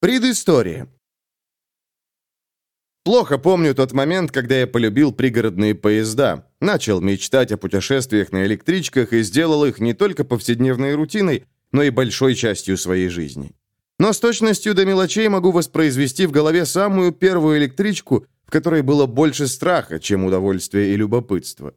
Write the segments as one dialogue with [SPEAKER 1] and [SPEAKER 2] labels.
[SPEAKER 1] Предыстория. Плохо помню тот момент, когда я полюбил пригородные поезда, начал мечтать о путешествиях на электричках и сделал их не только повседневной рутиной, но и большой частью своей жизни. Но с точностью до мелочей могу воспроизвести в голове самую первую электричку, в которой было больше страха, чем удовольствия и любопытства.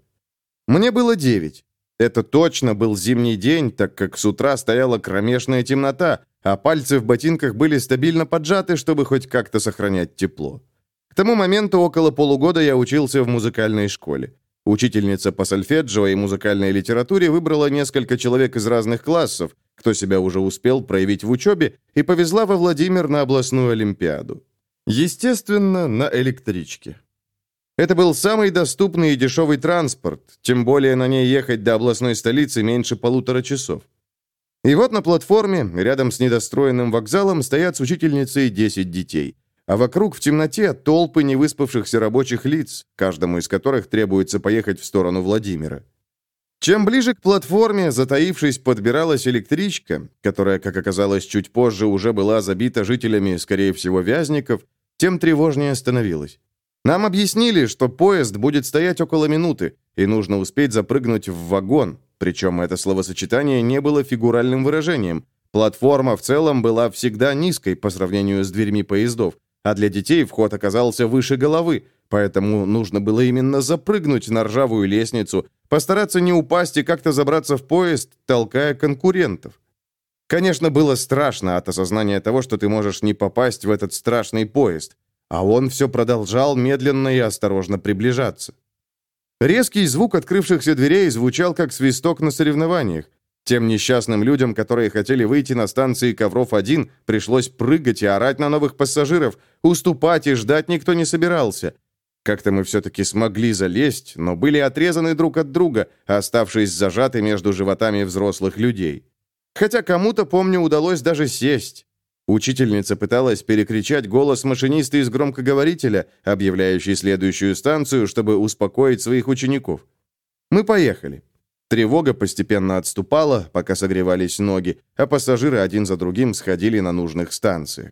[SPEAKER 1] Мне было девять. Это точно был зимний день, так как с утра стояла кромешная темнота, а пальцы в ботинках были стабильно поджаты, чтобы хоть как-то сохранять тепло. К тому моменту около полугода я учился в музыкальной школе. Учительница по сольфеджио и музыкальной литературе выбрала несколько человек из разных классов, кто себя уже успел проявить в учебе, и повезла во Владимир на областную олимпиаду. Естественно, на электричке. Это был самый доступный и дешевый транспорт, тем более на ней ехать до областной столицы меньше полутора часов. И вот на платформе, рядом с недостроенным вокзалом, стоят с учительницей 10 детей. А вокруг в темноте толпы невыспавшихся рабочих лиц, каждому из которых требуется поехать в сторону Владимира. Чем ближе к платформе, затаившись, подбиралась электричка, которая, как оказалось, чуть позже уже была забита жителями, скорее всего, вязников, тем тревожнее становилась. Нам объяснили, что поезд будет стоять около минуты, и нужно успеть запрыгнуть в вагон, причем это словосочетание не было фигуральным выражением. Платформа в целом была всегда низкой по сравнению с дверьми поездов, а для детей вход оказался выше головы, поэтому нужно было именно запрыгнуть на ржавую лестницу, постараться не упасть и как-то забраться в поезд, толкая конкурентов. Конечно, было страшно от осознания того, что ты можешь не попасть в этот страшный поезд, а он все продолжал медленно и осторожно приближаться. Резкий звук открывшихся дверей звучал как свисток на соревнованиях. Тем несчастным людям, которые хотели выйти на станции Ковров-1, пришлось прыгать и орать на новых пассажиров. Уступать и ждать никто не собирался. Как-то мы все-таки смогли залезть, но были отрезаны друг от друга, оставшись зажаты между животами взрослых людей. Хотя кому-то, помню, удалось даже сесть. Учительница пыталась перекричать голос машиниста из громкоговорителя, объявляющий следующую станцию, чтобы успокоить своих учеников. Мы поехали. Тревога постепенно отступала, пока согревались ноги, а пассажиры один за другим сходили на нужных станциях.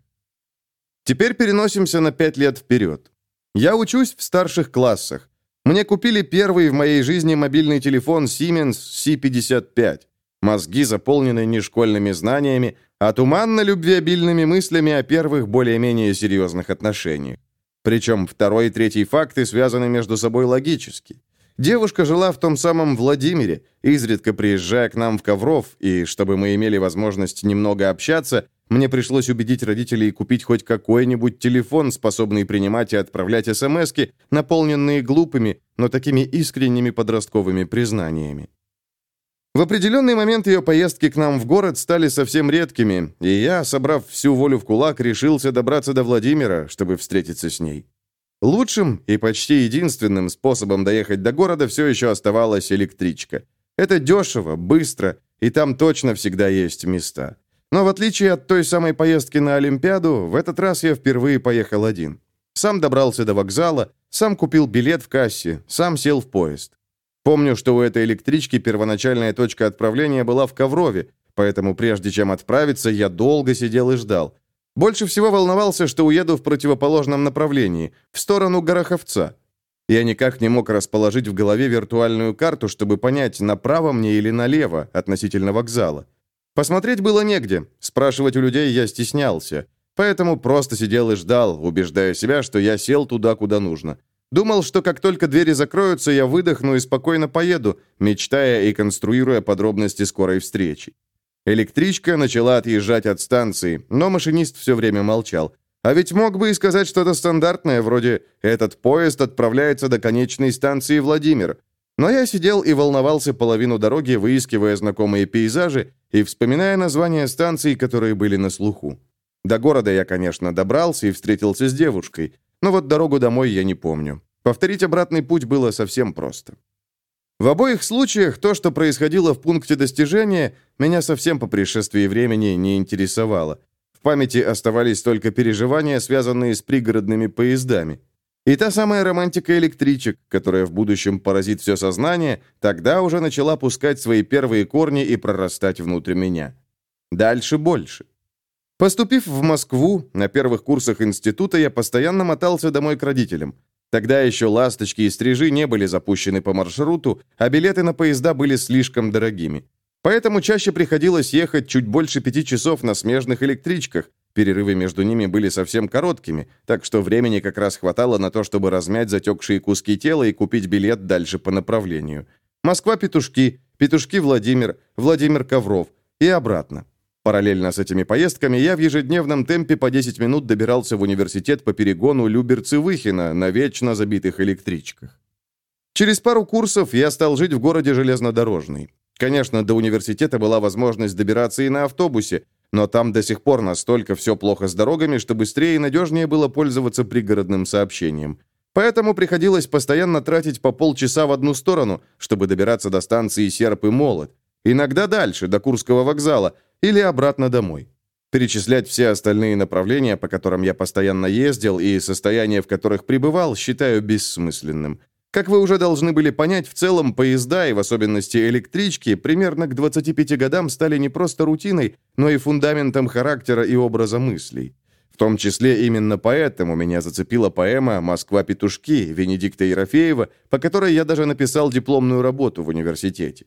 [SPEAKER 1] Теперь переносимся на пять лет вперед. Я учусь в старших классах. Мне купили первый в моей жизни мобильный телефон Siemens C55. Мозги заполнены нешкольными знаниями, а туманно-любвеобильными мыслями о первых более-менее серьезных отношениях. Причем второй и третий факты связаны между собой логически. Девушка жила в том самом Владимире, изредка приезжая к нам в Ковров, и чтобы мы имели возможность немного общаться, мне пришлось убедить родителей купить хоть какой-нибудь телефон, способный принимать и отправлять СМСки, наполненные глупыми, но такими искренними подростковыми признаниями. В определенный момент ее поездки к нам в город стали совсем редкими, и я, собрав всю волю в кулак, решился добраться до Владимира, чтобы встретиться с ней. Лучшим и почти единственным способом доехать до города все еще оставалась электричка. Это дешево, быстро, и там точно всегда есть места. Но в отличие от той самой поездки на Олимпиаду, в этот раз я впервые поехал один. Сам добрался до вокзала, сам купил билет в кассе, сам сел в поезд. Помню, что у этой электрички первоначальная точка отправления была в Коврове, поэтому прежде чем отправиться, я долго сидел и ждал. Больше всего волновался, что уеду в противоположном направлении, в сторону Гороховца. Я никак не мог расположить в голове виртуальную карту, чтобы понять, направо мне или налево относительно вокзала. Посмотреть было негде, спрашивать у людей я стеснялся, поэтому просто сидел и ждал, убеждая себя, что я сел туда, куда нужно. Думал, что как только двери закроются, я выдохну и спокойно поеду, мечтая и конструируя подробности скорой встречи. Электричка начала отъезжать от станции, но машинист все время молчал. А ведь мог бы и сказать что-то стандартное, вроде «этот поезд отправляется до конечной станции Владимир». Но я сидел и волновался половину дороги, выискивая знакомые пейзажи и вспоминая названия станций, которые были на слуху. До города я, конечно, добрался и встретился с девушкой. Но вот дорогу домой я не помню. Повторить обратный путь было совсем просто. В обоих случаях то, что происходило в пункте достижения, меня совсем по пришествии времени не интересовало. В памяти оставались только переживания, связанные с пригородными поездами. И та самая романтика электричек, которая в будущем поразит все сознание, тогда уже начала пускать свои первые корни и прорастать внутрь меня. Дальше больше. Поступив в Москву, на первых курсах института я постоянно мотался домой к родителям. Тогда еще «Ласточки» и «Стрижи» не были запущены по маршруту, а билеты на поезда были слишком дорогими. Поэтому чаще приходилось ехать чуть больше пяти часов на смежных электричках. Перерывы между ними были совсем короткими, так что времени как раз хватало на то, чтобы размять затекшие куски тела и купить билет дальше по направлению. Москва-Петушки, Петушки-Владимир, Владимир-Ковров и обратно. Параллельно с этими поездками я в ежедневном темпе по 10 минут добирался в университет по перегону Люберцы-Выхина на вечно забитых электричках. Через пару курсов я стал жить в городе Железнодорожный. Конечно, до университета была возможность добираться и на автобусе, но там до сих пор настолько все плохо с дорогами, что быстрее и надежнее было пользоваться пригородным сообщением. Поэтому приходилось постоянно тратить по полчаса в одну сторону, чтобы добираться до станции Серп и Молот. Иногда дальше, до Курского вокзала, или обратно домой. Перечислять все остальные направления, по которым я постоянно ездил, и состояние, в которых пребывал, считаю бессмысленным. Как вы уже должны были понять, в целом поезда, и в особенности электрички, примерно к 25 годам стали не просто рутиной, но и фундаментом характера и образа мыслей. В том числе именно поэтому меня зацепила поэма «Москва-петушки» Венедикта Ерофеева, по которой я даже написал дипломную работу в университете.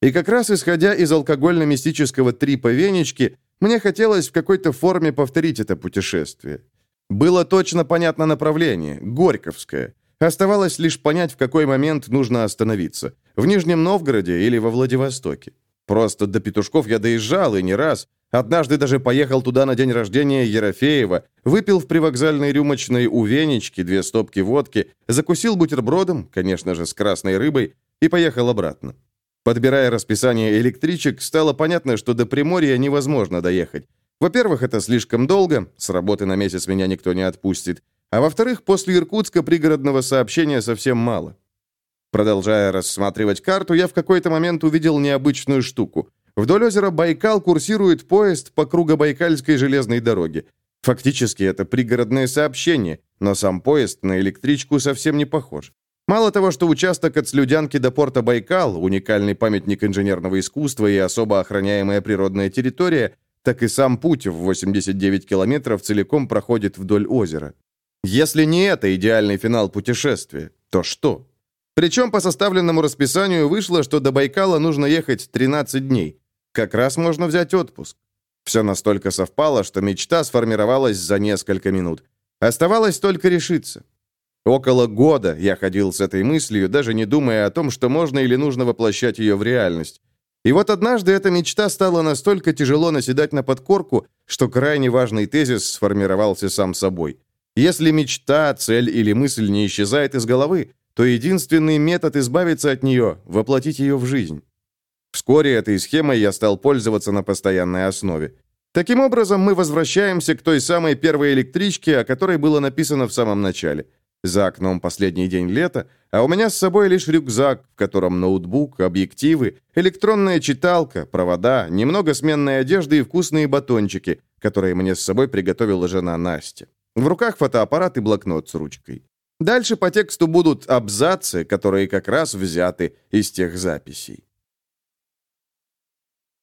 [SPEAKER 1] И как раз исходя из алкогольно-мистического трипа Венечки, мне хотелось в какой-то форме повторить это путешествие. Было точно понятно направление – Горьковское. Оставалось лишь понять, в какой момент нужно остановиться. В Нижнем Новгороде или во Владивостоке. Просто до Петушков я доезжал, и не раз. Однажды даже поехал туда на день рождения Ерофеева, выпил в привокзальной рюмочной у Венечки две стопки водки, закусил бутербродом, конечно же, с красной рыбой, и поехал обратно. Подбирая расписание электричек, стало понятно, что до Приморья невозможно доехать. Во-первых, это слишком долго, с работы на месяц меня никто не отпустит. А во-вторых, после Иркутска пригородного сообщения совсем мало. Продолжая рассматривать карту, я в какой-то момент увидел необычную штуку. Вдоль озера Байкал курсирует поезд по Кругобайкальской железной дороге. Фактически это пригородное сообщение, но сам поезд на электричку совсем не похож. Мало того, что участок от Слюдянки до порта Байкал, уникальный памятник инженерного искусства и особо охраняемая природная территория, так и сам путь в 89 километров целиком проходит вдоль озера. Если не это идеальный финал путешествия, то что? Причем по составленному расписанию вышло, что до Байкала нужно ехать 13 дней. Как раз можно взять отпуск. Все настолько совпало, что мечта сформировалась за несколько минут. Оставалось только решиться. Около года я ходил с этой мыслью, даже не думая о том, что можно или нужно воплощать ее в реальность. И вот однажды эта мечта стала настолько тяжело наседать на подкорку, что крайне важный тезис сформировался сам собой. Если мечта, цель или мысль не исчезает из головы, то единственный метод избавиться от нее – воплотить ее в жизнь. Вскоре этой схемой я стал пользоваться на постоянной основе. Таким образом, мы возвращаемся к той самой первой электричке, о которой было написано в самом начале – за окном последний день лета, а у меня с собой лишь рюкзак, в котором ноутбук, объективы, электронная читалка, провода, немного сменной одежды и вкусные батончики, которые мне с собой приготовила жена Настя. В руках фотоаппарат и блокнот с ручкой. Дальше по тексту будут абзацы, которые как раз взяты из тех записей.